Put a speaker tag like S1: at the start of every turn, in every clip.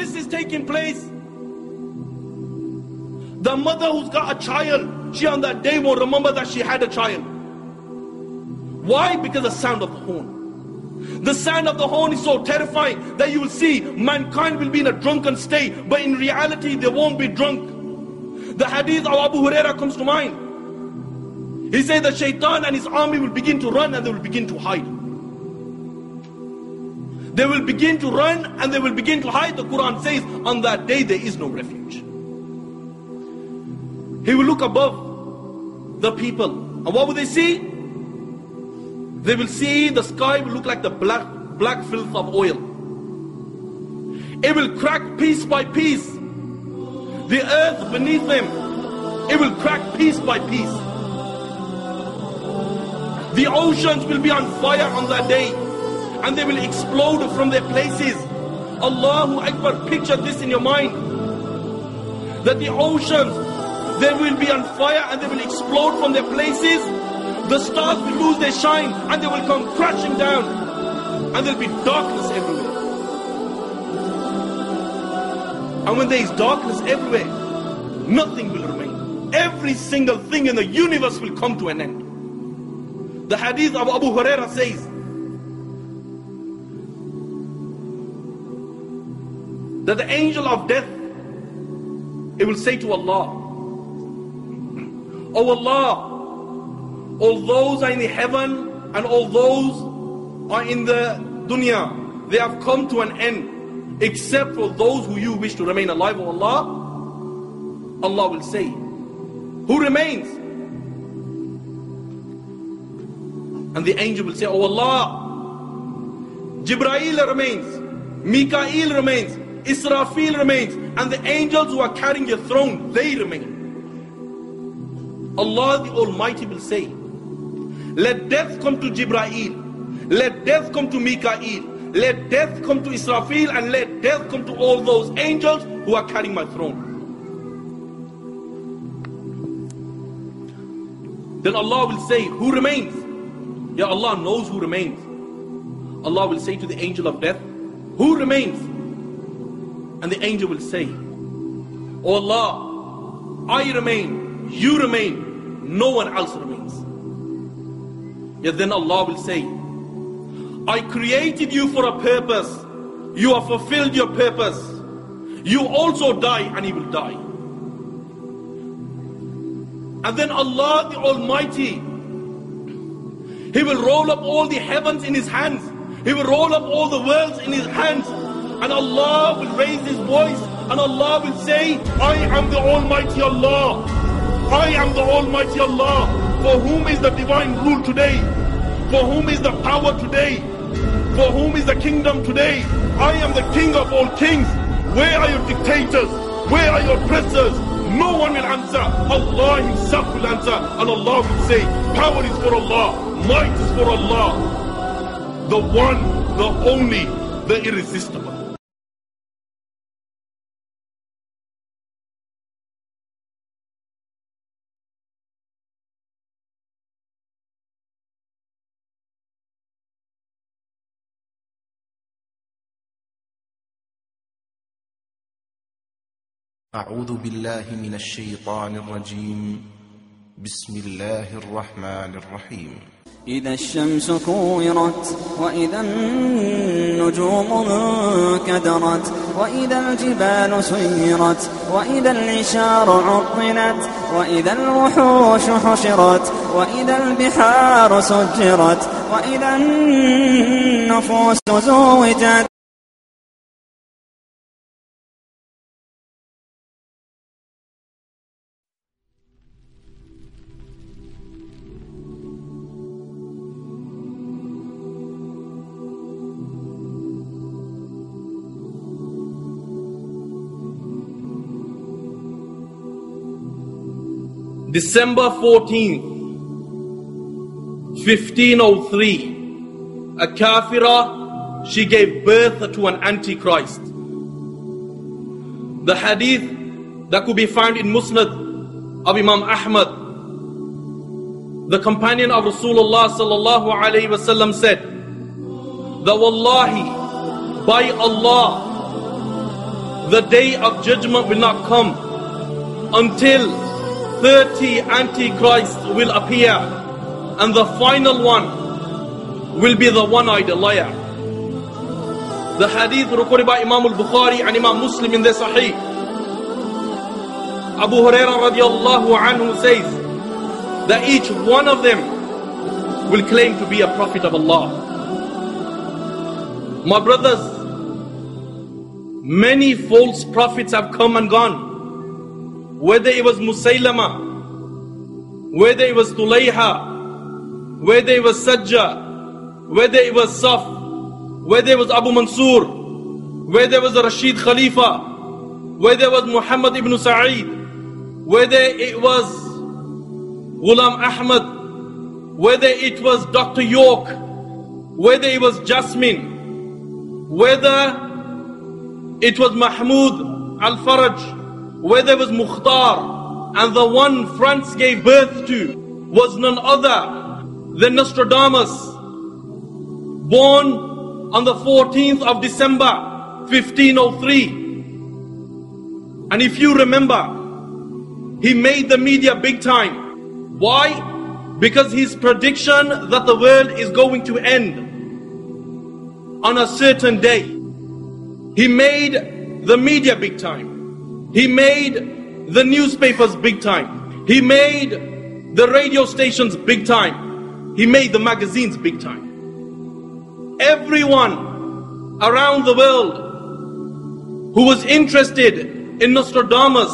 S1: This is taking place, the mother who's got a child, she on that day will remember that she had a child. Why? Because the sound of the horn. The sound of the horn is so terrifying that you will see mankind will be in a drunken state, but in reality they won't be drunk. The hadith of Abu Huraira comes to mind. He said the shaitan and his army will begin to run and they will begin to hide. They will begin to run and they will begin to hide. The Quran says, on that day there is no refuge. He will look above the people. And what will they see? They will see the sky will look like the black, black filth of oil. It will crack piece by piece. The earth beneath them, it will crack piece by piece. The oceans will be on fire on that day and they will explode from their places. Allahu Akbar, picture this in your mind. That the oceans, they will be on fire and they will explode from their places. The stars will lose their shine and they will come crashing down. And there'll be darkness everywhere. And when there is darkness everywhere, nothing will remain. Every single thing in the universe will come to an end. The hadith of Abu Huraira says, that the angel of death, it will say to Allah, Oh Allah, all those are in the heaven and all those are in the dunya, they have come to an end, except for those who you wish to remain alive, O Allah. Allah will say, Who remains? And the angel will say, Oh Allah, Jibrail remains, Mikael remains, Israfil remains, and the angels who are carrying your throne, they remain. Allah the Almighty will say, Let death come to Jibrail, let death come to Mikael, let death come to Israfil, and let death come to all those angels who are carrying my throne. Then Allah will say, Who remains? Ya Allah knows who remains. Allah will say to the angel of death, Who remains? And the angel will say, Oh Allah, I remain, you remain, no one else remains. Yet then Allah will say, I created you for a purpose. You have fulfilled your purpose. You also die and He will die. And then Allah the Almighty, He will roll up all the heavens in His hands. He will roll up all the worlds in His hands. And Allah will raise His voice and Allah will say, I am the Almighty Allah. I am the Almighty Allah. For whom is the divine rule today? For whom is the power today? For whom is the kingdom today? I am the King of all kings. Where are your dictators? Where are your oppressors? No one will answer. Allah Himself will answer. And Allah will say, Power is for Allah. Might is for Allah. The one, the only, the irresistible.
S2: أعوذ بالله من الشيطان الرجيم. بسم الله الرحمن الرحيم.
S3: إذا الشمس كورت وإذا النجوم انكدرت وإذا الجبال سيرت وإذا العشار عطلت وإذا الوحوش حشرت وإذا البحار سجرت وإذا النفوس زوجت
S1: December 14th, 1503, a kafira, she gave birth to an antichrist. The hadith that could be found in Musnad of Imam Ahmad, the companion of Rasulullah sallallahu alayhi wasallam said, that wallahi, by Allah, the day of judgment will not come until 30 antichrists will appear and the final one will be the one-eyed liar. The hadith recorded by Imam al-Bukhari and Imam Muslim in their Sahih. Abu Hurairah radiallahu anhu says that each one of them will claim to be a prophet of Allah. My brothers, many false prophets have come and gone. Whether it was Musaylama, whether it was Tulayha, whether it was Sajja, whether it was Saf, whether it was Abu Mansur, whether it was Rashid Khalifa, whether it was Muhammad ibn Sa'id, whether it was Ghulam Ahmad, whether it was Dr. York, whether it was Jasmine, whether it was Mahmoud Al Faraj, there was Mukhtar, and the one France gave birth to was none other than Nostradamus, born on the 14th of December 1503. And if you remember, he made the media big time. Why? Because his prediction that the world is going to end on a certain day. He made the media big time. He made the newspapers big time. He made the radio stations big time. He made the magazines big time. Everyone around the world who was interested in Nostradamus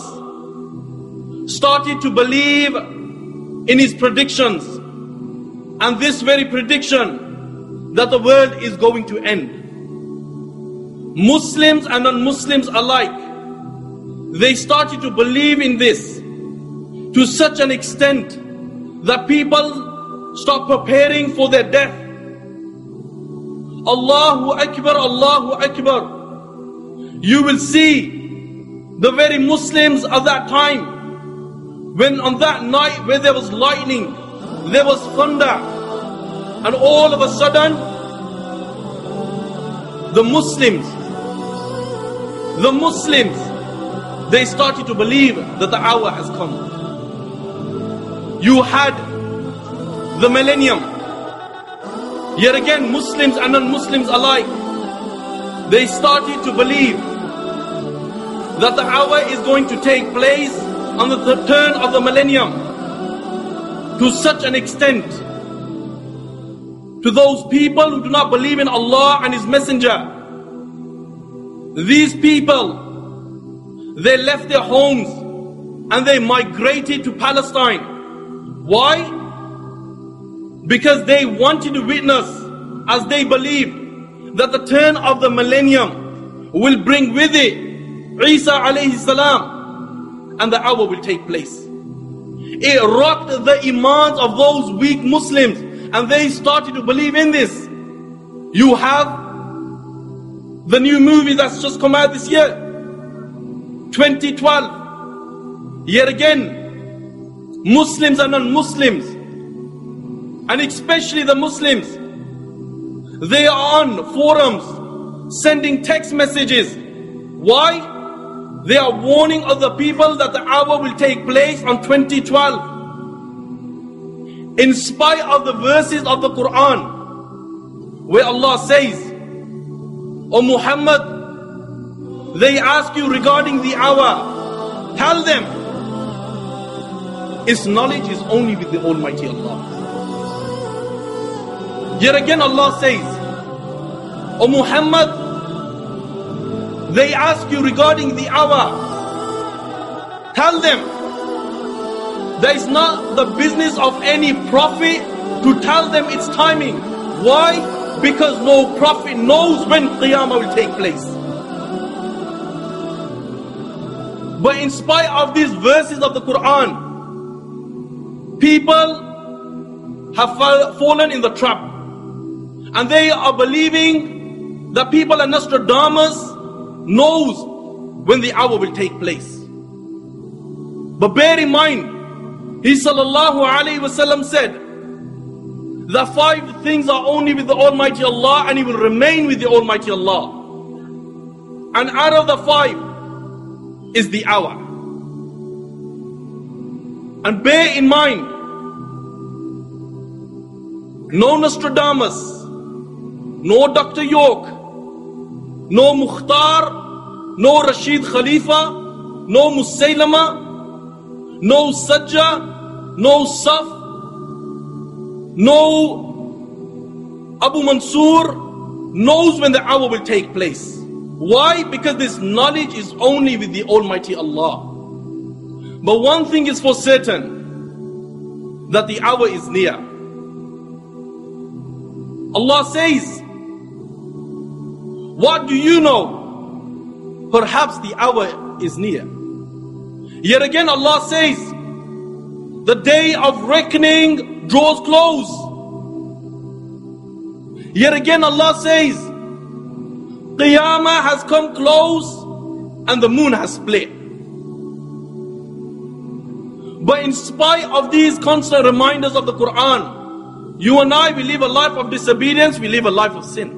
S1: started to believe in his predictions. And this very prediction that the world is going to end. Muslims and non-Muslims alike, they started to believe in this to such an extent that people start preparing for their death. Allahu Akbar, Allahu Akbar. You will see the very Muslims of that time when on that night where there was lightning, there was thunder, and all of a sudden, the Muslims, the Muslims, they started to believe that the hour has come. You had the millennium. Yet again, Muslims and non-Muslims alike, they started to believe that the hour is going to take place on the turn of the millennium to such an extent to those people who do not believe in Allah and His Messenger. These people, they left their homes and they migrated to Palestine. Why? Because they wanted to witness, as they believed, that the turn of the millennium will bring with it Isa alayhi salam and the hour will take place. It rocked the imans of those weak Muslims and they started to believe in this. You have the new movie that's just come out this year, 2012. Yet again, Muslims and non-Muslims, and especially the Muslims, they are on forums sending text messages. Why? They are warning other people that the hour will take place on 2012. In spite of the verses of the Quran, where Allah says, O Muhammad, they ask you regarding the hour, tell them, its knowledge is only with the Almighty Allah. Yet again Allah says, O Muhammad, they ask you regarding the hour. Tell them that is not the business of any prophet to tell them its timing. Why? Because no prophet knows when Qiyamah will take place. But in spite of these verses of the Quran, people have fallen in the trap. And they are believing that people are Nostradamus knows when the hour will take place. But bear in mind, He sallallahu alayhi said, the five things are only with the Almighty Allah and He will remain with the Almighty Allah. And out of the five, is the hour. And bear in mind, no Nostradamus, no Dr. York, no Mukhtar, no Rashid Khalifa, no Musaylama, no Sajja, no Saf, no Abu Mansur knows when the hour will take place. Why? Because this knowledge is only with the Almighty Allah. But one thing is for certain that the hour is near. Allah says, What do you know? Perhaps the hour is near. Yet again, Allah says, The day of reckoning draws close. Yet again, Allah says, Qiyamah has come close and the moon has split. But in spite of these constant reminders of the Quran, you and I, we live a life of disobedience, we live a life of sin.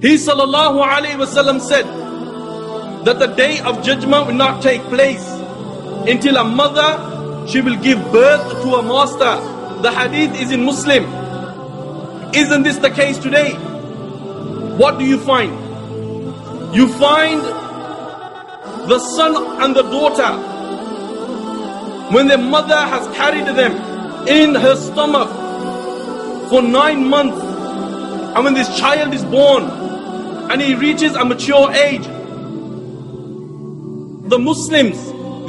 S1: He sallallahu alayhi wasallam said that the day of judgment will not take place until a mother, she will give birth to a master. The hadith is in Muslim. Isn't this the case today? What do you find? You find the son and the daughter when their mother has carried them in her stomach for nine months, and when this child is born and he reaches a mature age, the Muslims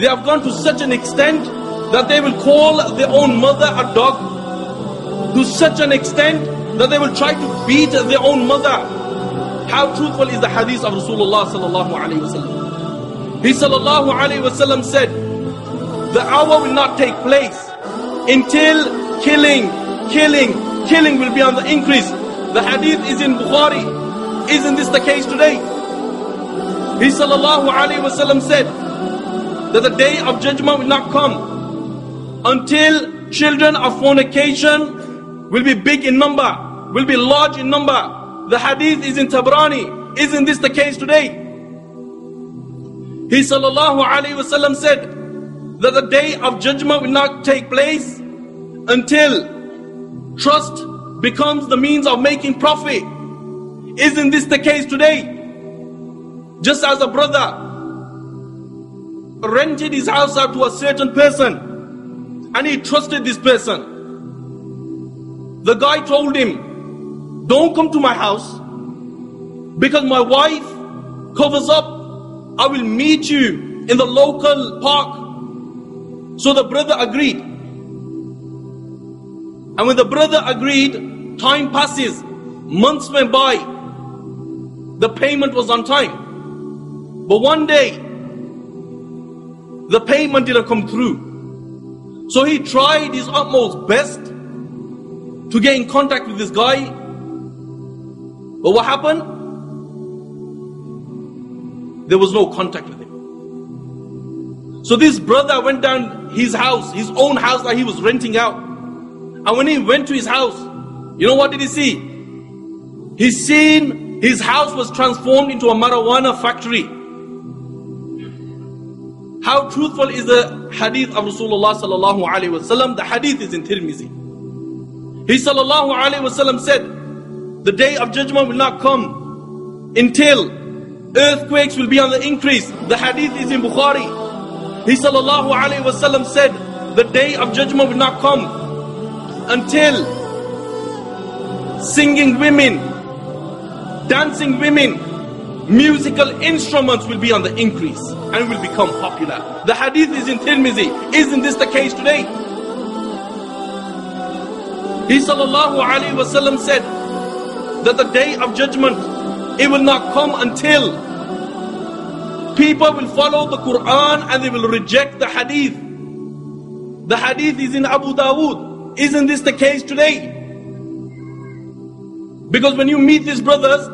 S1: they have gone to such an extent that they will call their own mother a dog, to such an extent that they will try to beat their own mother. How truthful is the hadith of Rasulullah sallallahu alaihi wasallam? He sallallahu alaihi wasallam said the hour will not take place until killing, killing, killing will be on the increase. The hadith is in Bukhari. Isn't this the case today? He sallallahu alayhi wasallam said that the day of judgment will not come until children of fornication will be big in number, will be large in number. The hadith is in Tabrani. Isn't this the case today? He sallallahu alayhi wasallam said that the day of judgment will not take place until trust becomes the means of making profit. Isn't this the case today? Just as a brother rented his house out to a certain person and he trusted this person. The guy told him, Don't come to my house because my wife covers up. I will meet you in the local park so the brother agreed. And when the brother agreed, time passes, months went by, the payment was on time. But one day, the payment didn't come through. So he tried his utmost best to get in contact with this guy. But what happened? There was no contact with him. So this brother went down his house, his own house that he was renting out. And when he went to his house, you know what did he see? He seen his house was transformed into a marijuana factory. How truthful is the hadith of Rasulullah sallallahu alaihi wasallam? The hadith is in Tirmizi. He sallallahu alaihi wasallam said, the day of judgment will not come until earthquakes will be on the increase. The hadith is in Bukhari. He sallallahu wasallam said, the day of judgment will not come until singing women, dancing women, musical instruments will be on the increase and will become popular. The hadith is in Tirmizi. Isn't this the case today? He sallallahu wasallam said that the day of judgment it will not come until People will follow the Quran and they will reject the Hadith. The Hadith is in Abu Dawood. Isn't this the case today? Because when you meet these brothers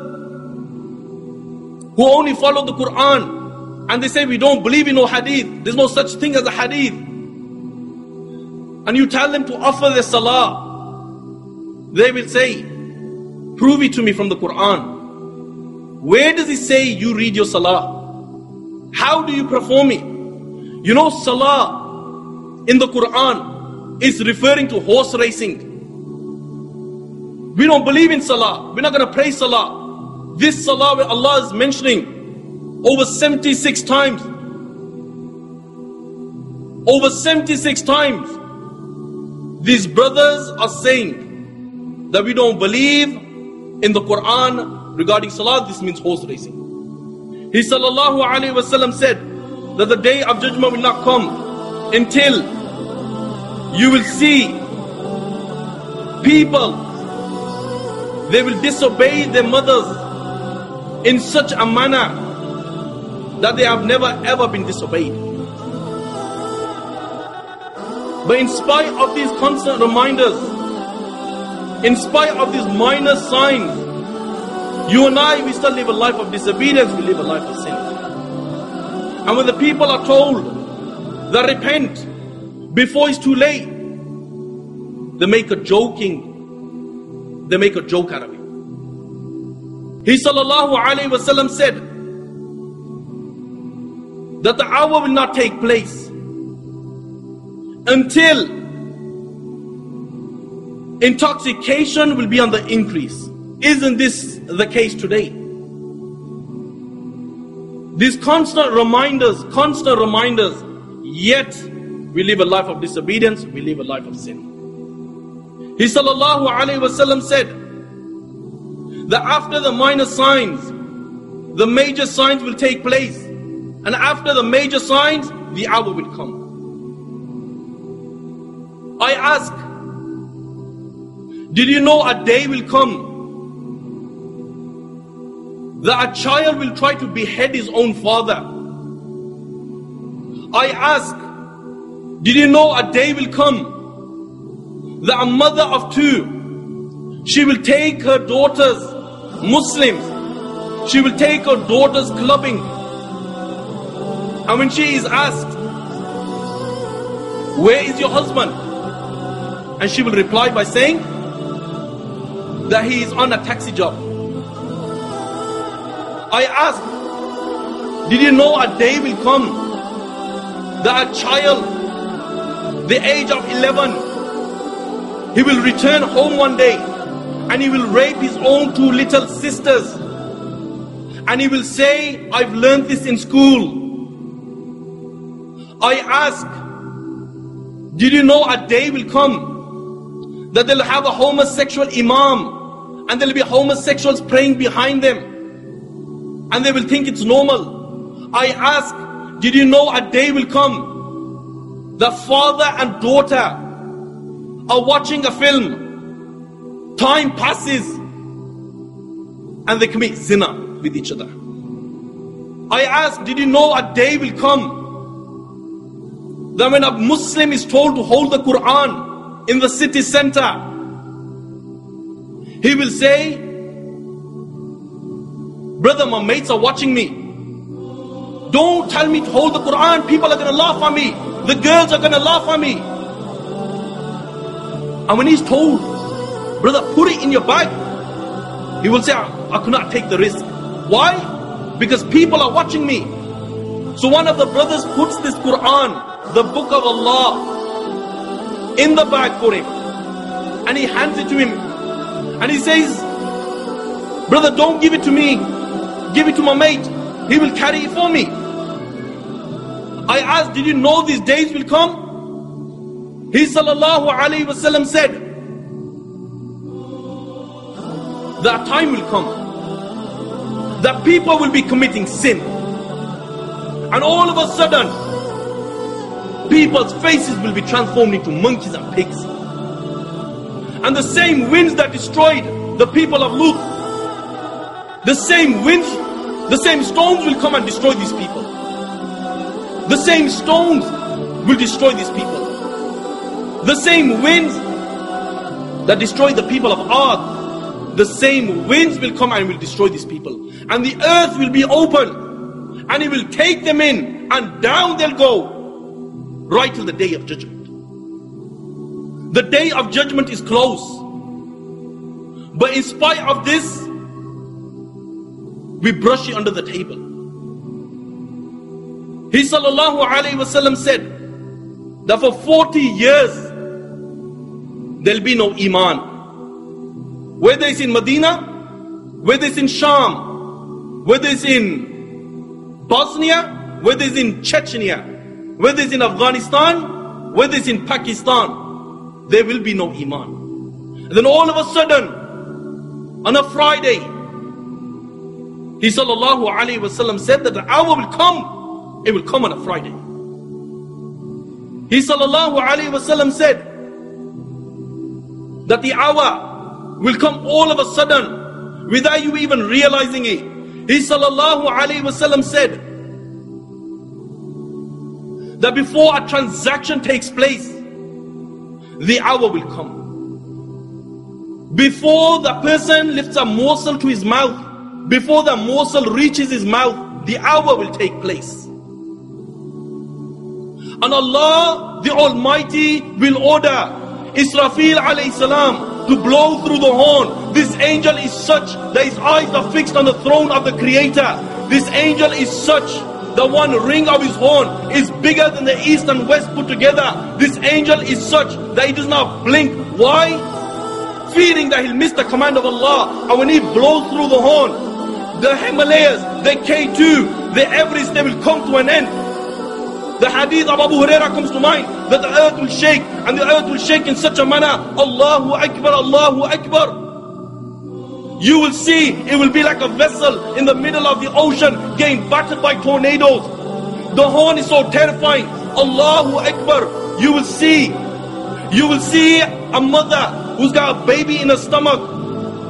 S1: who only follow the Quran and they say we don't believe in no Hadith, there's no such thing as a Hadith. And you tell them to offer their Salah, they will say, prove it to me from the Quran. Where does it say you read your Salah? How do you perform it? You know, salah in the Quran is referring to horse racing. We don't believe in salah. We're not going to pray salah. This salah where Allah is mentioning over 76 times. Over 76 times. These brothers are saying that we don't believe in the Quran regarding salah. This means horse racing. He sallallahu alayhi wasallam said that the day of judgment will not come until you will see people they will disobey their mothers in such a manner that they have never ever been disobeyed. But in spite of these constant reminders, in spite of these minor signs, you and I, we still live a life of disobedience, we live a life of sin. And when the people are told that repent before it's too late, they make a joking they make a joke out of it. He sallallahu alayhi wasallam said that the hour will not take place until intoxication will be on the increase. Isn't this the case today? These constant reminders, constant reminders, yet we live a life of disobedience, we live a life of sin. He sallallahu alayhi wasallam said that after the minor signs, the major signs will take place. And after the major signs, the hour will come. I ask, did you know a day will come that a child will try to behead his own father? I ask, did you know a day will come that a mother of two, she will take her daughters, Muslims, she will take her daughters clubbing. And when she is asked, Where is your husband? And she will reply by saying that he is on a taxi job. I ask, Did you know a day will come that a child, the age of 11, he will return home one day and he will rape his own two little sisters. And he will say, I've learned this in school. I ask, did you know a day will come that they'll have a homosexual imam and there'll be homosexuals praying behind them. And they will think it's normal. I ask, did you know a day will come? The father and daughter are watching a film, time passes. And they commit zina with each other. I ask, did you know a day will come? That when a Muslim is told to hold the Quran in the city center, he will say, Brother, my mates are watching me. Don't tell me to hold the Quran. People are going to laugh at me. The girls are going to laugh at me. And when he's told, brother, put it in your bag, he will say, I, could not take the risk. Why? Because people are watching me. So one of the brothers puts this Quran, the book of Allah, in the bag for him. And he hands it to him. And he says, Brother, don't give it to me. Give it to my mate. He will carry it for me. I asked, Did you know these days will come? He sallallahu alayhi wasallam said that time will come that people will be committing sin and all of a sudden people's faces will be transformed into monkeys and pigs and the same winds that destroyed the people of Lut the same winds the same stones will come and destroy these people the same stones will destroy these people the same winds that destroyed the people of Ad, the same winds will come and will destroy these people. And the earth will be open and it will take them in and down they'll go right till the day of judgment. The day of judgment is close. But in spite of this, we brush it under the table. He sallallahu alayhi wasallam said that for 40 years there'll be no iman. Whether it's in Medina, whether it's in Sham, whether it's in Bosnia, whether it's in Chechnya, whether it's in Afghanistan, whether it's in Pakistan, there will be no iman. And then all of a sudden, on a Friday, he sallallahu alayhi wasallam said that the hour will come, it will come on a Friday. He sallallahu alayhi wasallam said that the hour will come all of a sudden without you even realizing it. He sallallahu alayhi wasallam said that before a transaction takes place, the hour will come. Before the person lifts a morsel to his mouth, before the morsel reaches his mouth, the hour will take place. And Allah, the Almighty, will order Israfil alayhi salam to blow through the horn. This angel is such that his eyes are fixed on the throne of the Creator. This angel is such the one ring of his horn is bigger than the east and west put together. This angel is such that he does not blink. Why? Fearing that he'll miss the command of Allah. And when he blows through the horn, the Himalayas, the K2, the Everest, they will come to an end. The hadith of Abu Huraira comes to mind that the earth will shake and the earth will shake in such a manner. Allahu Akbar, Allahu Akbar. You will see it will be like a vessel in the middle of the ocean getting battered by tornadoes. The horn is so terrifying. Allahu Akbar. You will see. You will see a mother who's got a baby in her stomach.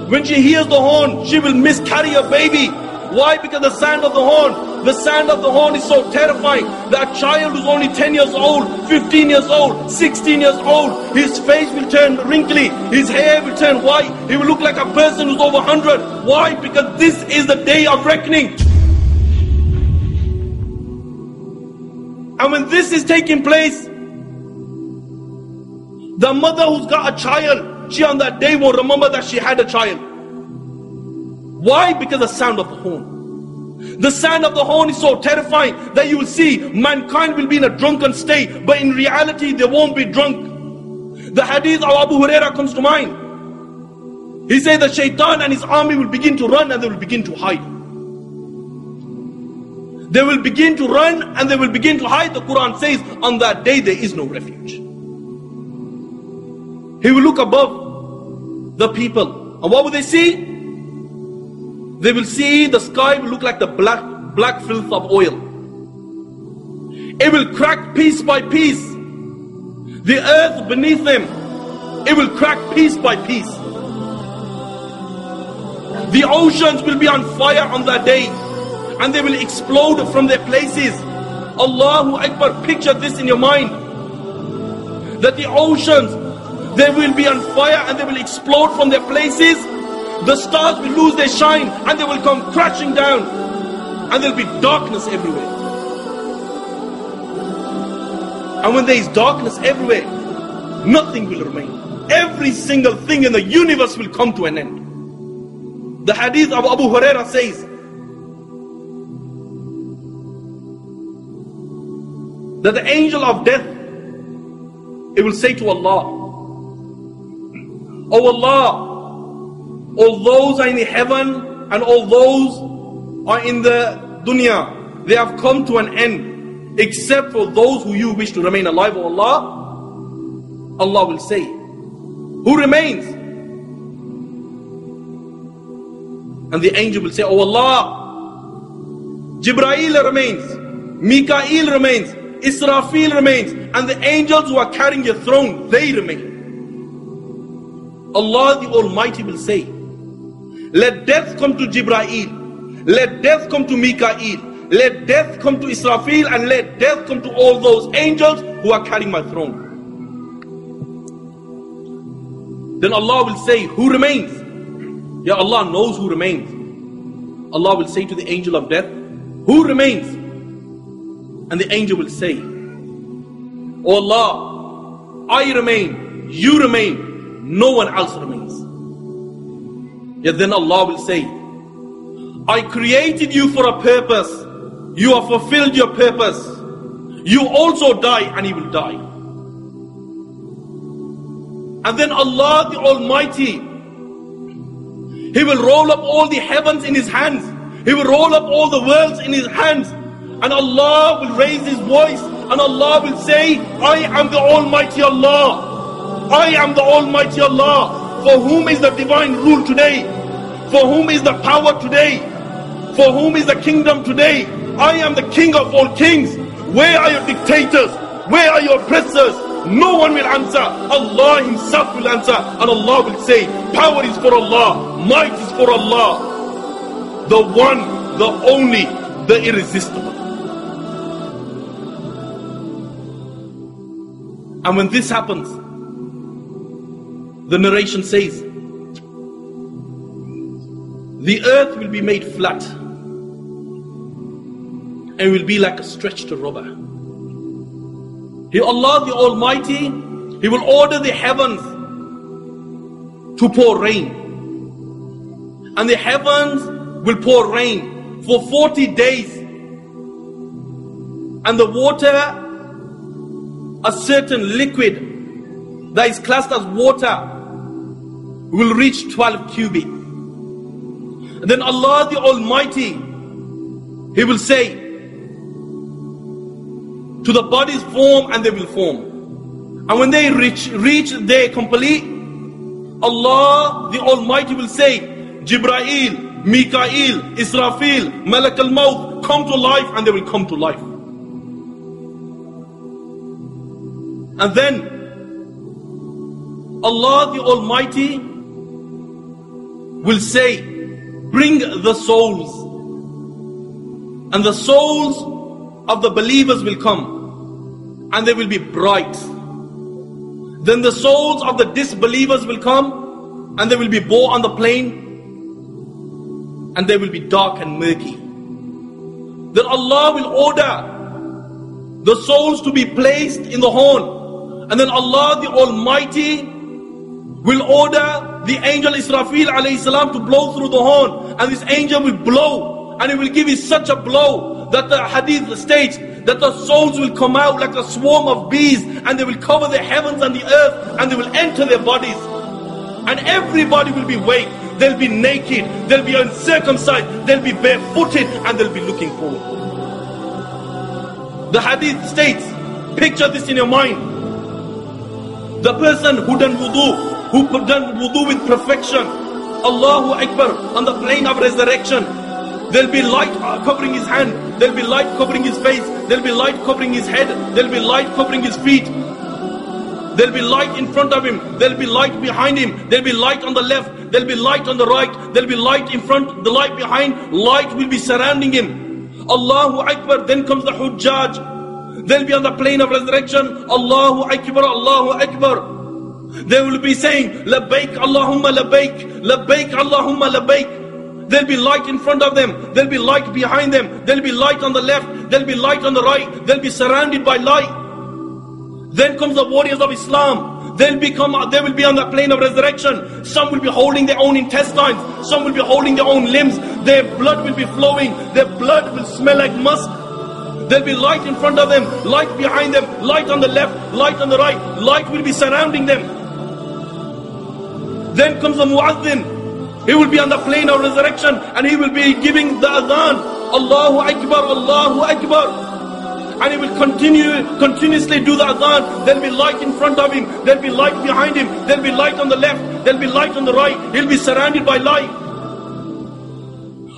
S1: When she hears the horn, she will miscarry a baby. Why? Because the sound of the horn, the sound of the horn is so terrifying. That child who's only 10 years old, 15 years old, 16 years old, his face will turn wrinkly, his hair will turn white, he will look like a person who's over 100. Why? Because this is the day of reckoning. And when this is taking place, the mother who's got a child, she on that day will remember that she had a child. Why? Because the sound of the horn. The sound of the horn is so terrifying that you will see mankind will be in a drunken state, but in reality they won't be drunk. The hadith of Abu Huraira comes to mind. He said that shaitan and his army will begin to run and they will begin to hide. They will begin to run and they will begin to hide. The Quran says, on that day there is no refuge. He will look above the people. And what will they see? They will see the sky will look like the black, black filth of oil. It will crack piece by piece. The earth beneath them, it will crack piece by piece. The oceans will be on fire on that day and they will explode from their places. Allahu Akbar, picture this in your mind. That the oceans, they will be on fire and they will explode from their places. The stars will lose their shine and they will come crashing down. And there'll be darkness everywhere. And when there is darkness everywhere, nothing will remain. Every single thing in the universe will come to an end. The hadith of Abu Huraira says, that the angel of death, it will say to Allah, Oh Allah, all those are in heaven and all those are in the dunya, they have come to an end, except for those who you wish to remain alive, O Allah. Allah will say, Who remains? And the angel will say, Oh Allah, Jibrail remains, Mikael remains, Israfil remains, and the angels who are carrying your throne, they remain. Allah the Almighty will say, Let death come to Jibrail, let death come to Mikael, let death come to Israfil, and let death come to all those angels who are carrying my throne. Then Allah will say, Who remains? Yeah, Allah knows who remains. Allah will say to the angel of death, Who remains? And the angel will say, Oh Allah, I remain, you remain, no one else remains. Yet then Allah will say, I created you for a purpose. You have fulfilled your purpose. You also die and he will die. And then Allah the Almighty, He will roll up all the heavens in His hands. He will roll up all the worlds in His hands. And Allah will raise His voice and Allah will say, I am the Almighty Allah. I am the Almighty Allah. For whom is the divine rule today? For whom is the power today? For whom is the kingdom today? I am the king of all kings. Where are your dictators? Where are your oppressors? No one will answer. Allah Himself will answer. And Allah will say, Power is for Allah, might is for Allah. The one, the only, the irresistible. And when this happens, the narration says, the earth will be made flat and will be like a stretched rubber. He, Allah the Almighty, He will order the heavens to pour rain. And the heavens will pour rain for 40 days. And the water, a certain liquid that is classed as water, will reach 12 cubits. Then Allah the Almighty, He will say, to the bodies form and they will form. And when they reach, reach their complete, Allah the Almighty will say, Jibrail, Mikael, Israfil, Malak al-Maut, come to life and they will come to life. And then Allah the Almighty will say, bring the souls. And the souls of the believers will come and they will be bright. Then the souls of the disbelievers will come and they will be born on the plain and they will be dark and murky. Then Allah will order the souls to be placed in the horn. And then Allah the Almighty will order the angel Israfil alayhi salam to blow through the horn. And this angel will blow and it will give it such a blow that the hadith states that the souls will come out like a swarm of bees and they will cover the heavens and the earth and they will enter their bodies. And everybody will be awake. They'll be naked. They'll be uncircumcised. They'll be barefooted and they'll be looking forward. The hadith states, picture this in your mind. The person who done wudu, who done wudu with perfection, Allahu Akbar, on the plain of resurrection, There'll be light covering his hand. There'll be light covering his face. There'll be light covering his head. There'll be light covering his feet. There'll be light in front of him. There'll be light behind him. There'll be light on the left. There'll be light on the right. There'll be light in front, the light behind. Light will be surrounding him. Allahu Akbar. Then comes the Hujjaj. They'll be on the plain of resurrection. Allahu Akbar, Allahu Akbar. They will be saying, Labbaik Allahumma Labbaik, Labbaik Allahumma Labbaik. There'll be light in front of them. There'll be light behind them. There'll be light on the left. There'll be light on the right. They'll be surrounded by light. Then comes the warriors of Islam. They'll become, they will be on the plain of resurrection. Some will be holding their own intestines. Some will be holding their own limbs. Their blood will be flowing. Their blood will smell like musk. There'll be light in front of them, light behind them, light on the left, light on the right. Light will be surrounding them. Then comes the muazzin. He will be on the plain of resurrection and he will be giving the adhan. Allahu Akbar, Allahu Akbar. And he will continue, continuously do the adhan. There'll be light in front of him. There'll be light behind him. There'll be light on the left. There'll be light on the right. He'll be surrounded by light.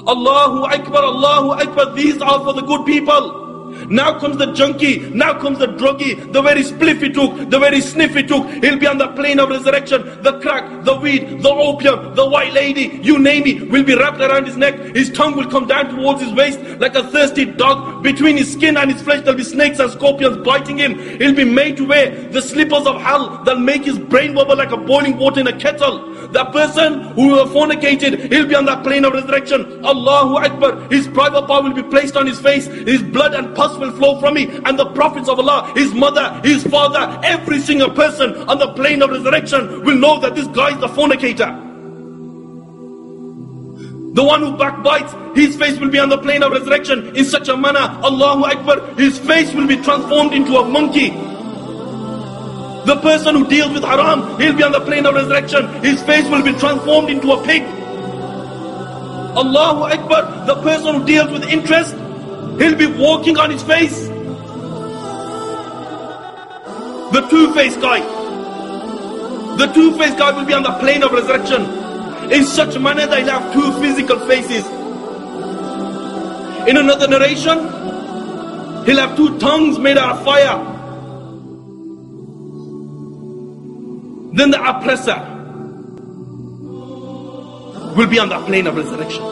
S1: Allahu Akbar, Allahu Akbar. These are for the good people. Now comes the junkie, now comes the druggie, the very spliff he took, the very sniff he took. He'll be on the plain of resurrection. The crack, the weed, the opium, the white lady, you name it, will be wrapped around his neck. His tongue will come down towards his waist like a thirsty dog. Between his skin and his flesh, there'll be snakes and scorpions biting him. He'll be made to wear the slippers of hell that'll make his brain bubble like a boiling water in a kettle. That person who fornicated, he'll be on that plain of resurrection. Allahu Akbar. His private part will be placed on his face. His blood and pus will flow from me. And the prophets of Allah, his mother, his father, every single person on the plain of resurrection will know that this guy is the fornicator. The one who backbites, his face will be on the plain of resurrection in such a manner, Allahu Akbar, his face will be transformed into a monkey. The person who deals with haram, he'll be on the plain of resurrection, his face will be transformed into a pig. Allahu Akbar, the person who deals with interest, he'll be walking on his face. The two-faced guy, the two-faced guy will be on the plain of resurrection in such a manner that he'll have two physical faces. In another narration, he'll have two tongues made out of fire. Then the oppressor will be on the plain of resurrection.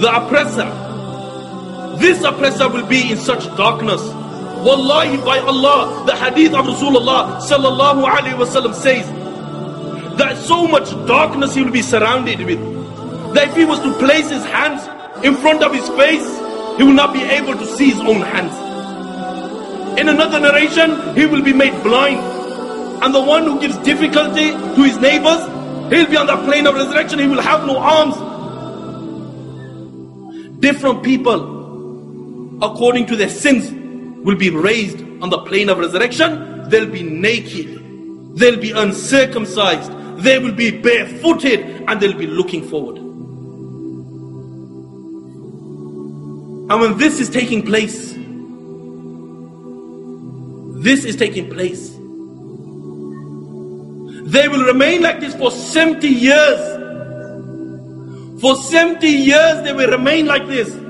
S1: The oppressor, this oppressor will be in such darkness. Wallahi, by Allah, the hadith of Rasulullah sallallahu alaihi wasallam says that so much darkness he will be surrounded with. That if he was to place his hands in front of his face, he will not be able to see his own hands. In another narration, he will be made blind. And the one who gives difficulty to his neighbors, he'll be on the plain of resurrection, he will have no arms. Different people, according to their sins, will be raised on the plain of resurrection. They'll be naked, they'll be uncircumcised, they will be barefooted, and they'll be looking forward. And when this is taking place, this is taking place. They will remain like this for 70 years. For 70 years they will remain like this.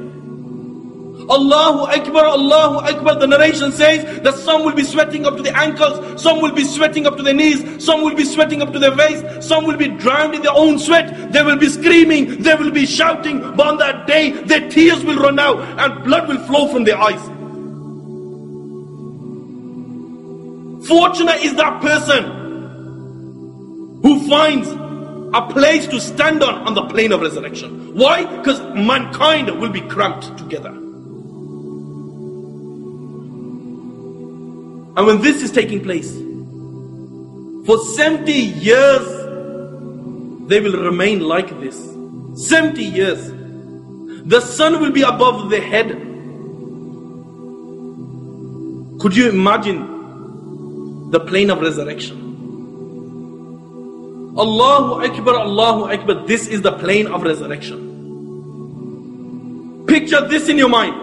S1: Allahu Akbar, Allahu Akbar. The narration says that some will be sweating up to the ankles, some will be sweating up to their knees, some will be sweating up to their waist, some will be drowned in their own sweat. They will be screaming, they will be shouting, but on that day their tears will run out and blood will flow from their eyes. Fortunate is that person who finds a place to stand on on the plain of resurrection. Why? Because mankind will be cramped together. And when this is taking place, for 70 years, they will remain like this. 70 years. The sun will be above their head. Could you imagine the plain of resurrection? Allahu Akbar, Allahu Akbar. This is the plain of resurrection. Picture this in your mind.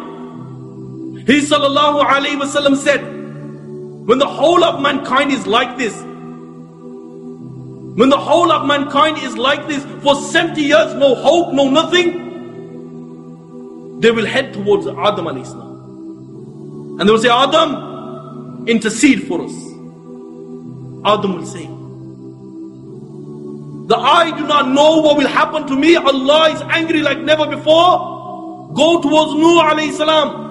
S1: He sallallahu alayhi wasallam said, when the whole of mankind is like this, when the whole of mankind is like this for 70 years, no hope, no nothing, they will head towards Adam alayhi salam. And they will say, Adam, intercede for us. Adam will say, that I do not know what will happen to me. Allah is angry like never before. Go towards Nuh alayhi salam.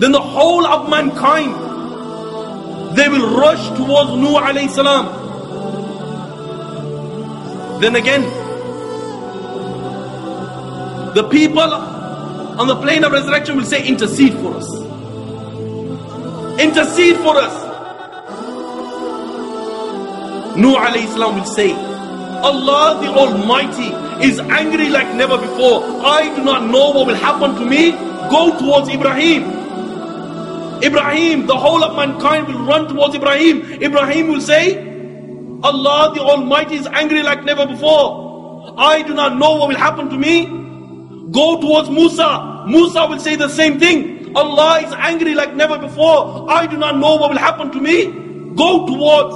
S1: Then the whole of mankind, they will rush towards Nuh alayhi salam. Then again, the people on the plain of resurrection will say, intercede for us. Intercede for us. Nuh alayhi salam will say, Allah the Almighty is angry like never before. I do not know what will happen to me. Go towards Ibrahim. Ibrahim, the whole of mankind will run towards Ibrahim. Ibrahim will say, Allah the Almighty is angry like never before. I do not know what will happen to me. Go towards Musa. Musa will say the same thing. Allah is angry like never before. I do not know what will happen to me. Go towards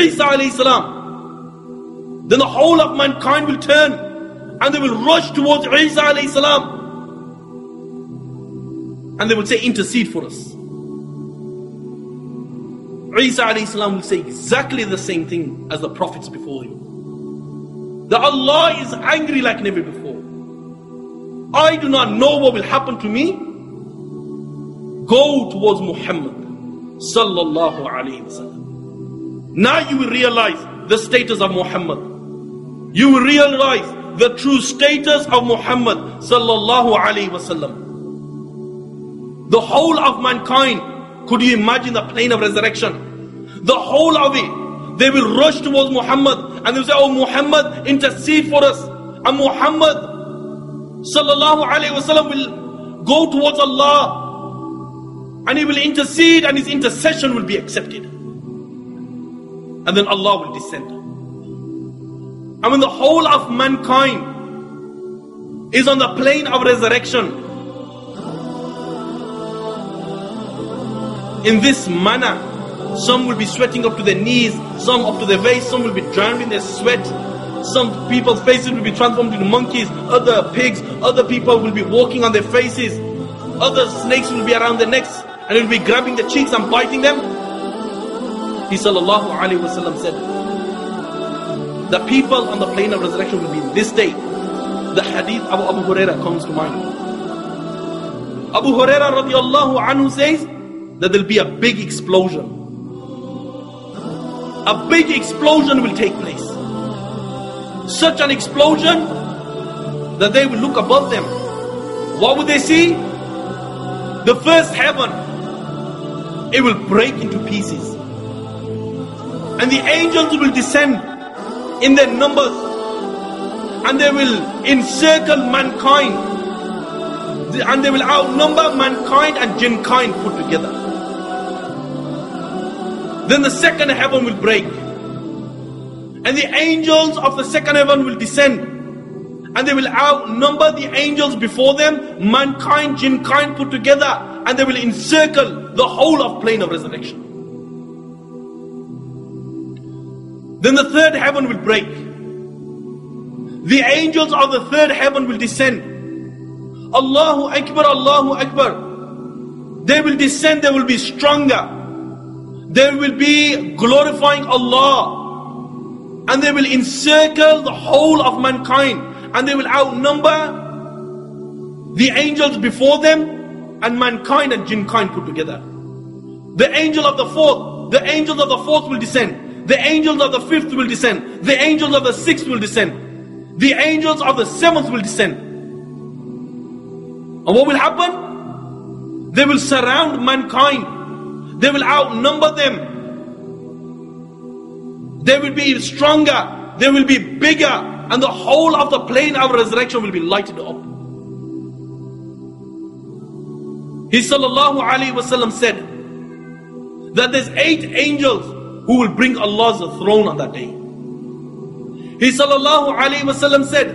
S1: Isa alayhi salam. Then the whole of mankind will turn and they will rush towards Isa alayhi salam. And they will say, intercede for us. Isa alayhi will say exactly the same thing as the prophets before him. That Allah is angry like never before. I do not know what will happen to me. Go towards Muhammad sallallahu alayhi wasallam. Now you will realize the status of Muhammad. You will realize the true status of Muhammad sallallahu alaihi wasallam. The whole of mankind, could you imagine the plain of resurrection? The whole of it, they will rush towards Muhammad and they will say, Oh Muhammad, intercede for us. And Muhammad sallallahu alayhi wasallam will go towards Allah and he will intercede and his intercession will be accepted. And then Allah will descend. And when the whole of mankind is on the plain of resurrection, in this manner, some will be sweating up to their knees, some up to their waist, some will be drowned in their sweat. Some people's faces will be transformed into monkeys, other pigs, other people will be walking on their faces, other snakes will be around their necks and will be grabbing the cheeks and biting them. He sallallahu alayhi wasallam said, the people on the plain of resurrection will be this day. The hadith of Abu Huraira comes to mind. Abu Huraira radiallahu anhu says that there'll be a big explosion. A big explosion will take place. Such an explosion that they will look above them. What would they see? The first heaven, it will break into pieces. And the angels will descend in their numbers and they will encircle mankind and they will outnumber mankind and jinkind put together. Then the second heaven will break and the angels of the second heaven will descend and they will outnumber the angels before them, mankind, jinkind put together and they will encircle the whole of plain of resurrection. Then the third heaven will break. The angels of the third heaven will descend. Allahu Akbar, Allahu Akbar. They will descend, they will be stronger. They will be glorifying Allah. And they will encircle the whole of mankind. And they will outnumber the angels before them and mankind and jinkind put together. The angel of the fourth, the angels of the fourth will descend. The angels of the fifth will descend. The angels of the sixth will descend. The angels of the seventh will descend. And what will happen? They will surround mankind. They will outnumber them. They will be stronger. They will be bigger. And the whole of the plain of resurrection will be lighted up. He sallallahu alayhi wasallam said that there's eight angels who will bring Allah's throne on that day. He sallallahu alayhi wasallam said,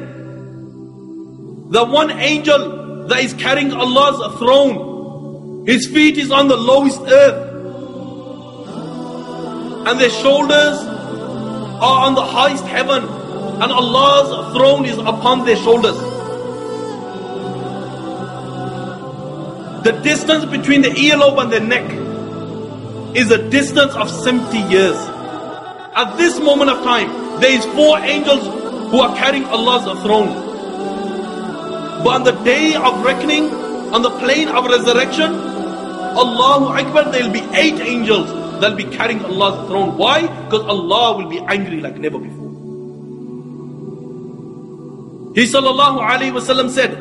S1: the one angel that is carrying Allah's throne, his feet is on the lowest earth, and their shoulders are on the highest heaven, and Allah's throne is upon their shoulders. The distance between the earlobe and the neck is a distance of 70 years. At this moment of time, there is four angels who are carrying Allah's throne. But on the day of reckoning, on the plain of resurrection, Allahu Akbar, there will be eight angels that will be carrying Allah's throne. Why? Because Allah will be angry like never before. He sallallahu alayhi wasallam said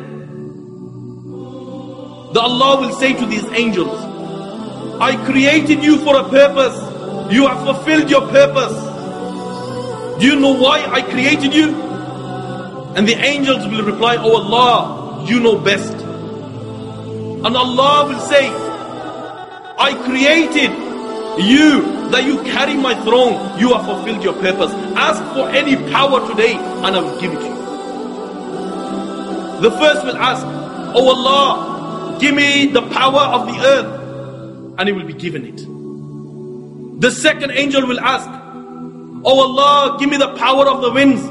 S1: that Allah will say to these angels, I created you for a purpose. You have fulfilled your purpose. Do you know why I created you? And the angels will reply, Oh Allah, you know best. And Allah will say, I created you that you carry my throne. You have fulfilled your purpose. Ask for any power today and I will give it to you. The first will ask, Oh Allah, give me the power of the earth and he will be given it. The second angel will ask, Oh Allah, give me the power of the winds,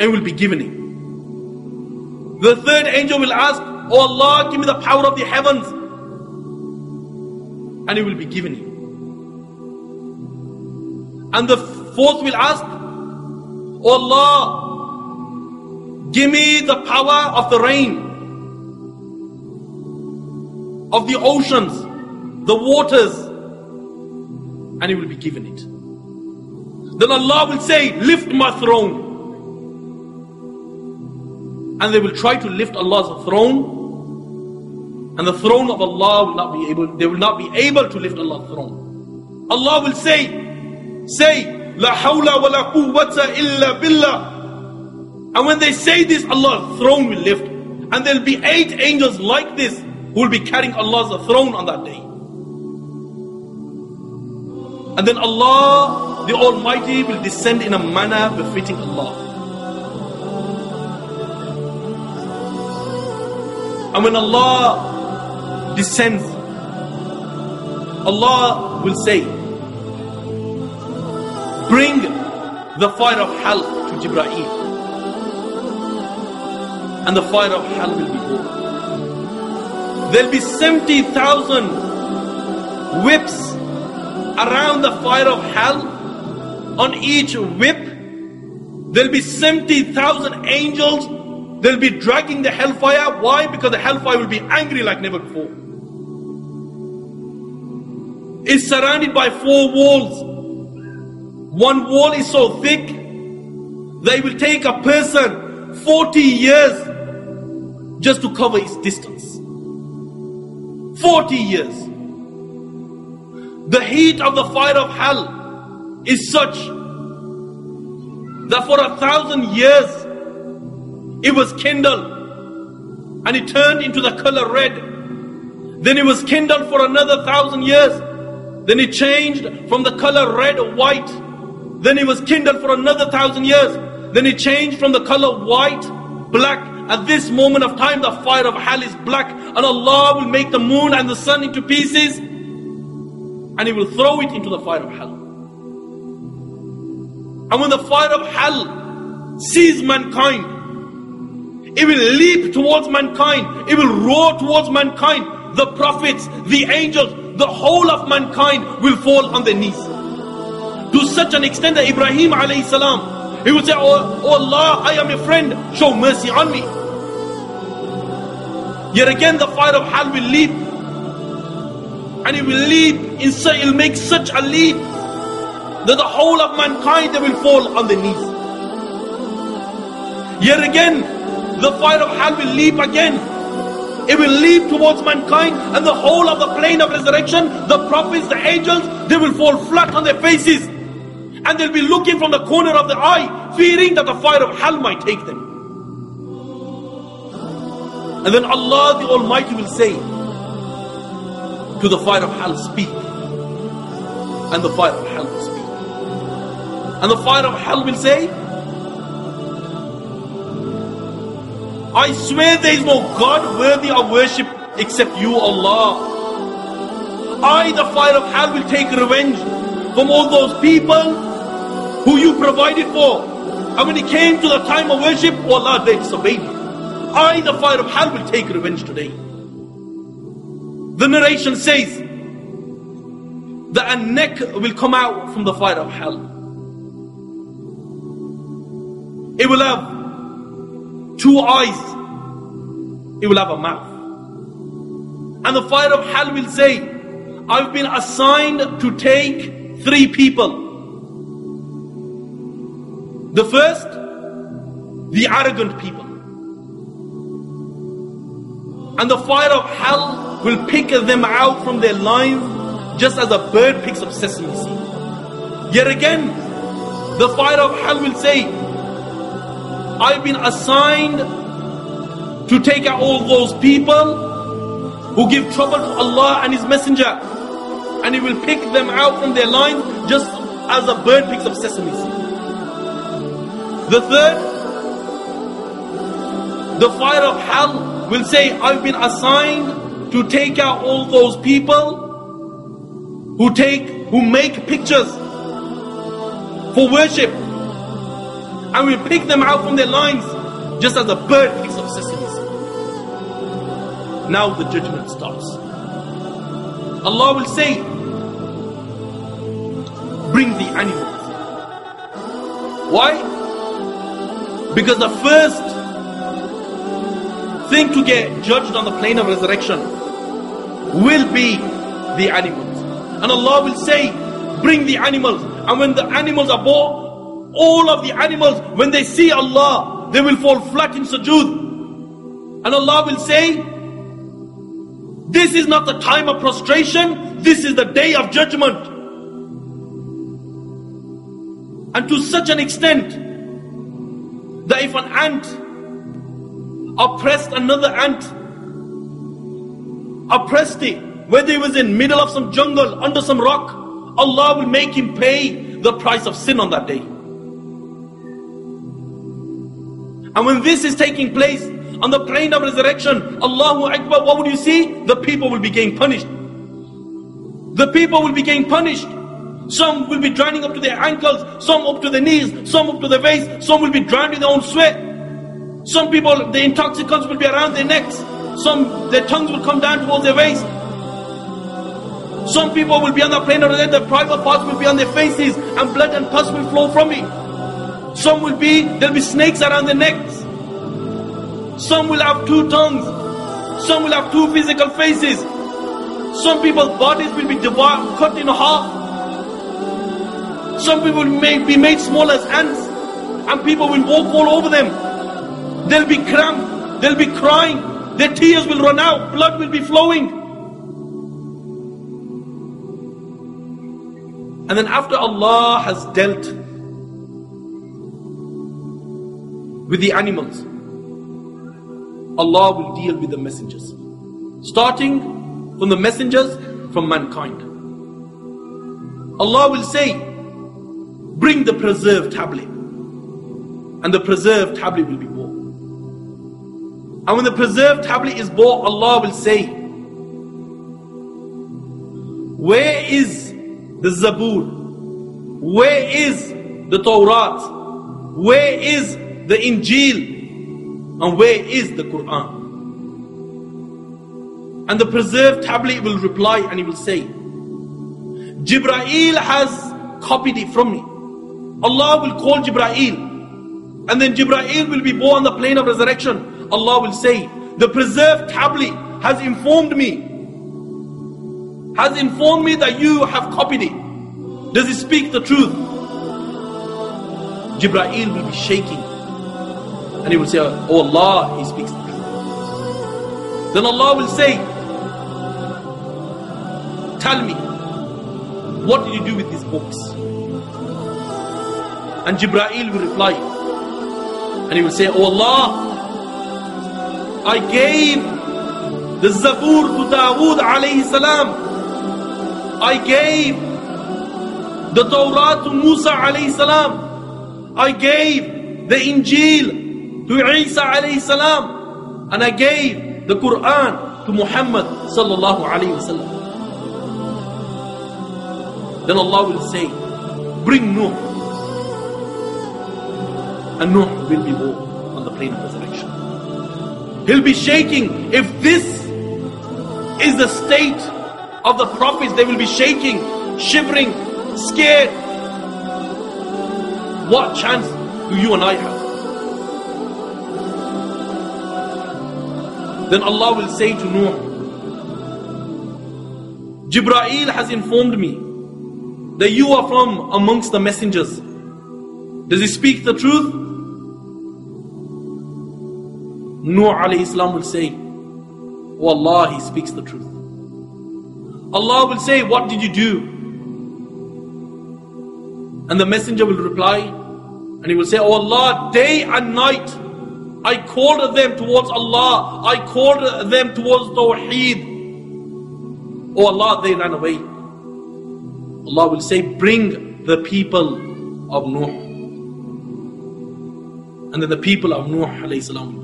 S1: and will be given it. The third angel will ask, Oh Allah, give me the power of the heavens, and it will be given it. And the fourth will ask, Oh Allah, give me the power of the rain of the oceans, the waters, and he will be given it. Then Allah will say, Lift my throne. And they will try to lift Allah's throne, and the throne of Allah will not be able, they will not be able to lift Allah's throne. Allah will say, Say, La hawla wa la quwwata illa billah. And when they say this, Allah's throne will lift. And there'll be eight angels like this who will be carrying Allah's throne on that day. And then Allah, the Almighty, will descend in a manner befitting Allah. And when Allah descends, Allah will say, Bring the fire of hell to Jibreel. And the fire of hell will be born. There'll be 70,000 whips around the fire of hell. On each whip, there'll be 70,000 angels. They'll be dragging the hellfire. Why? Because the hellfire will be angry like never before. It's surrounded by four walls. One wall is so thick, they will take a person 40 years just to cover its distance. 40 years. The heat of the fire of hell is such that for a thousand years it was kindled and it turned into the color red. Then it was kindled for another thousand years. Then he changed from the color red white. Then he was kindled for another thousand years. Then he changed from the color white, black. At this moment of time, the fire of hell is black, and Allah will make the moon and the sun into pieces, and He will throw it into the fire of hell. And when the fire of hell sees mankind, it will leap towards mankind, it will roar towards mankind. The prophets, the angels, the whole of mankind will fall on their knees. To such an extent that Ibrahim alayhi salam, he would say, oh, oh Allah, I am a friend, show mercy on me. Yet again the fire of hell will leap. And it will leap, in it will make such a leap that the whole of mankind they will fall on their knees. Yet again, the fire of hell will leap again. It will lead towards mankind and the whole of the plain of resurrection, the prophets, the angels, they will fall flat on their faces. And they'll be looking from the corner of the eye, fearing that the fire of hell might take them. And then Allah the Almighty will say to the fire of hell, speak. And the fire of hell will speak. And the fire of hell will say, I swear there is no God worthy of worship except you, Allah. I, the fire of hell, will take revenge from all those people who you provided for. And when it came to the time of worship, oh Allah, they disobeyed me. I, the fire of hell, will take revenge today. The narration says that a neck will come out from the fire of hell. It will have two eyes, it will have a mouth. And the fire of hell will say, I've been assigned to take three people. The first, the arrogant people. And the fire of hell will pick them out from their lines just as a bird picks up sesame seed. Yet again, the fire of hell will say, I've been assigned to take out all those people who give trouble to Allah and His Messenger. And He will pick them out from their lines just as a bird picks up sesame. The third, the fire of hell will say, I've been assigned to take out all those people who take, who make pictures for worship. And we pick them out from their lines just as a bird picks up sesame seed. Now the judgment starts. Allah will say, Bring the animals. Why? Because the first thing to get judged on the plain of resurrection will be the animals. And Allah will say, Bring the animals. And when the animals are born, all of the animals, when they see Allah, they will fall flat in sujood. And Allah will say, This is not the time of prostration, this is the day of judgment. And to such an extent that if an ant oppressed another ant, oppressed it, whether he was in middle of some jungle, under some rock, Allah will make him pay the price of sin on that day. And when this is taking place on the plain of resurrection, Allahu Akbar, what would you see? The people will be getting punished. The people will be getting punished. Some will be drowning up to their ankles, some up to their knees, some up to their waist, some will be drowned in their own sweat. Some people, the intoxicants will be around their necks, some their tongues will come down towards their waist. Some people will be on the plain of their private parts will be on their faces, and blood and pus will flow from it. Some will be, there'll be snakes around their necks. Some will have two tongues. Some will have two physical faces. Some people's bodies will be divided, cut in half. Some people may be made small as ants, and people will walk all over them. They'll be cramped, they'll be crying, their tears will run out, blood will be flowing. And then after Allah has dealt with the animals, Allah will deal with the messengers. Starting from the messengers from mankind. Allah will say, Bring the preserved tablet. And the preserved tablet will be brought. And when the preserved tablet is brought, Allah will say, Where is the Zabur? Where is the Torah? Where is the Injil? And where is the Quran? And the preserved tablet will reply and he will say, Jibraeel has copied it from me. Allah will call Jibraeel. And then Jibraeel will be born on the plain of resurrection. Allah will say, The preserved tablet has informed me. Has informed me that you have copied it. Does it speak the truth? Jibraeel will be shaking. And he will say, Oh Allah, he speaks the truth. Then Allah will say, Tell me, what did you do with these books? And Jibraeel will reply, and he will say, Oh Allah, I gave the Zabur to Dawood alayhi salam. I gave the Torah to Musa alayhi salam. I gave the Injil to Isa alayhi salam. And I gave the Quran to Muhammad sallallahu alayhi wasallam. Then Allah will say, Bring Nuh. And Nuh will be born on the plain of resurrection. He'll be shaking. If this is the state of the prophets, they will be shaking, shivering, scared. What chance do you and I have? Then Allah will say to Nuh, Jibraeel has informed me that you are from amongst the messengers. Does he speak the truth? Nuh alayhi salam will say, Oh Allah, he speaks the truth. Allah will say, What did you do? And the messenger will reply, and he will say, Oh Allah, day and night I called them towards Allah, I called them towards Tawheed. Oh Allah, they ran away. Allah will say, Bring the people of Nuh. And then the people of Nuh salam.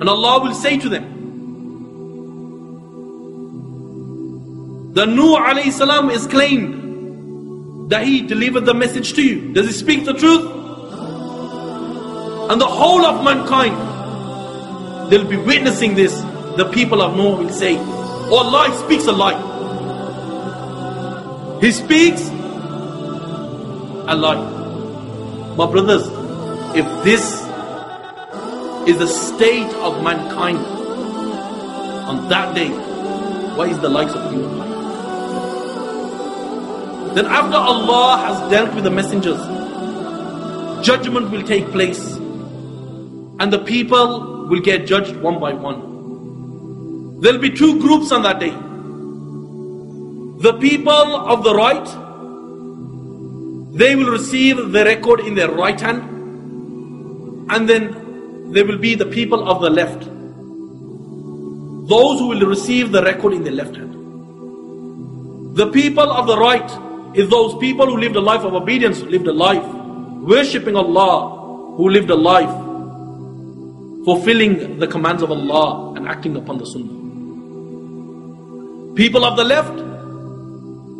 S1: And Allah will say to them, The Nuh salam is claimed that he delivered the message to you. Does he speak the truth? And the whole of mankind, they'll be witnessing this. The people of Noah will say, Oh Allah speaks a lie. He speaks a lie. My brothers, if this is the state of mankind on that day, what is the likes of and I? Then after Allah has dealt with the messengers, judgment will take place. And the people will get judged one by one. There'll be two groups on that day. The people of the right, they will receive the record in their right hand. And then there will be the people of the left. Those who will receive the record in the left hand. The people of the right is those people who lived a life of obedience, lived a life worshipping Allah, who lived a life fulfilling the commands of Allah and acting upon the Sunnah. People of the left,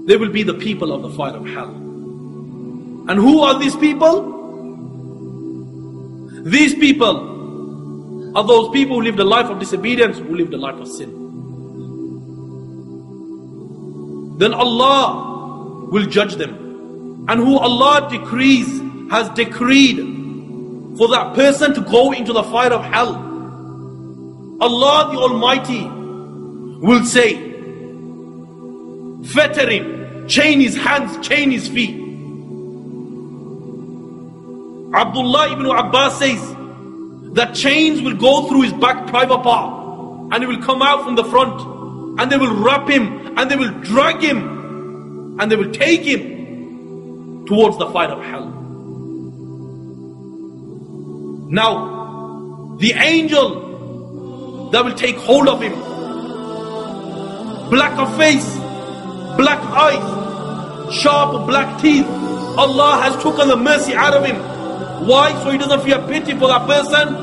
S1: they will be the people of the fire of hell. And who are these people? These people are those people who lived a life of disobedience, who lived a life of sin. Then Allah will judge them. And who Allah decrees, has decreed for that person to go into the fire of hell. Allah the Almighty will say, fetter him, chain his hands, chain his feet. Abdullah ibn Abbas says that chains will go through his back private part and it will come out from the front and they will wrap him and they will drag him and they will take him towards the fire of hell. Now, the angel that will take hold of him, black of face, black eyes, sharp black teeth, Allah has taken the mercy out of him. Why? So he doesn't feel pity for that person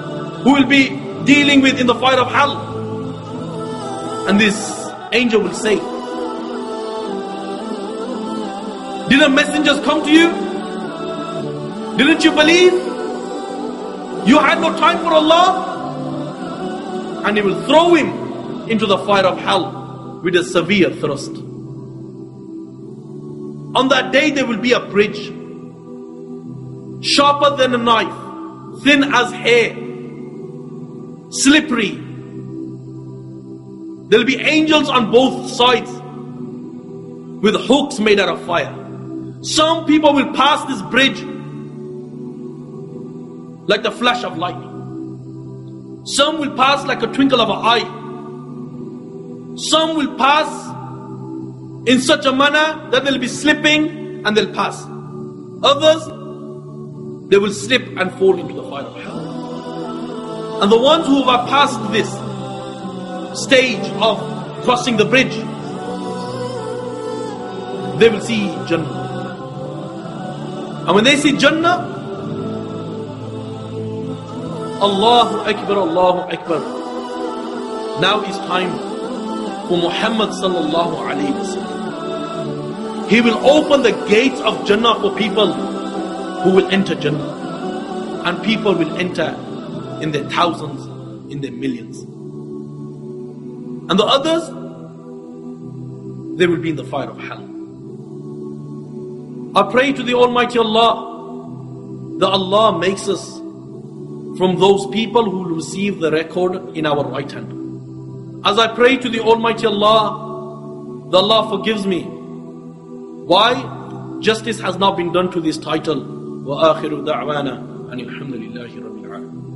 S1: who will be dealing with in the fire of hell. And this angel will say, Didn't messengers come to you? Didn't you believe? You had no time for Allah? And he will throw him into the fire of hell with a severe thrust. On that day, there will be a bridge sharper than a knife, thin as hair, slippery. There'll be angels on both sides with hooks made out of fire. Some people will pass this bridge like the flash of lightning. Some will pass like a twinkle of an eye. Some will pass in such a manner that they'll be slipping and they'll pass. Others they will slip and fall into the fire of hell. And the ones who have passed this stage of crossing the bridge, they will see Jannah. And when they see Jannah, Allahu Akbar, Allahu Akbar. Now is time for Muhammad sallallahu alayhi wasallam. He will open the gates of Jannah for people who will enter Jannah. And people will enter in their thousands, in their millions. And the others, they will be in the fire of hell. I pray to the Almighty Allah that Allah makes us from those people who will receive the record in our right hand. As I pray to the Almighty Allah, that Allah forgives me. Why? Justice has not been done to this title. وآخر دعوانا أن الحمد لله رب العالمين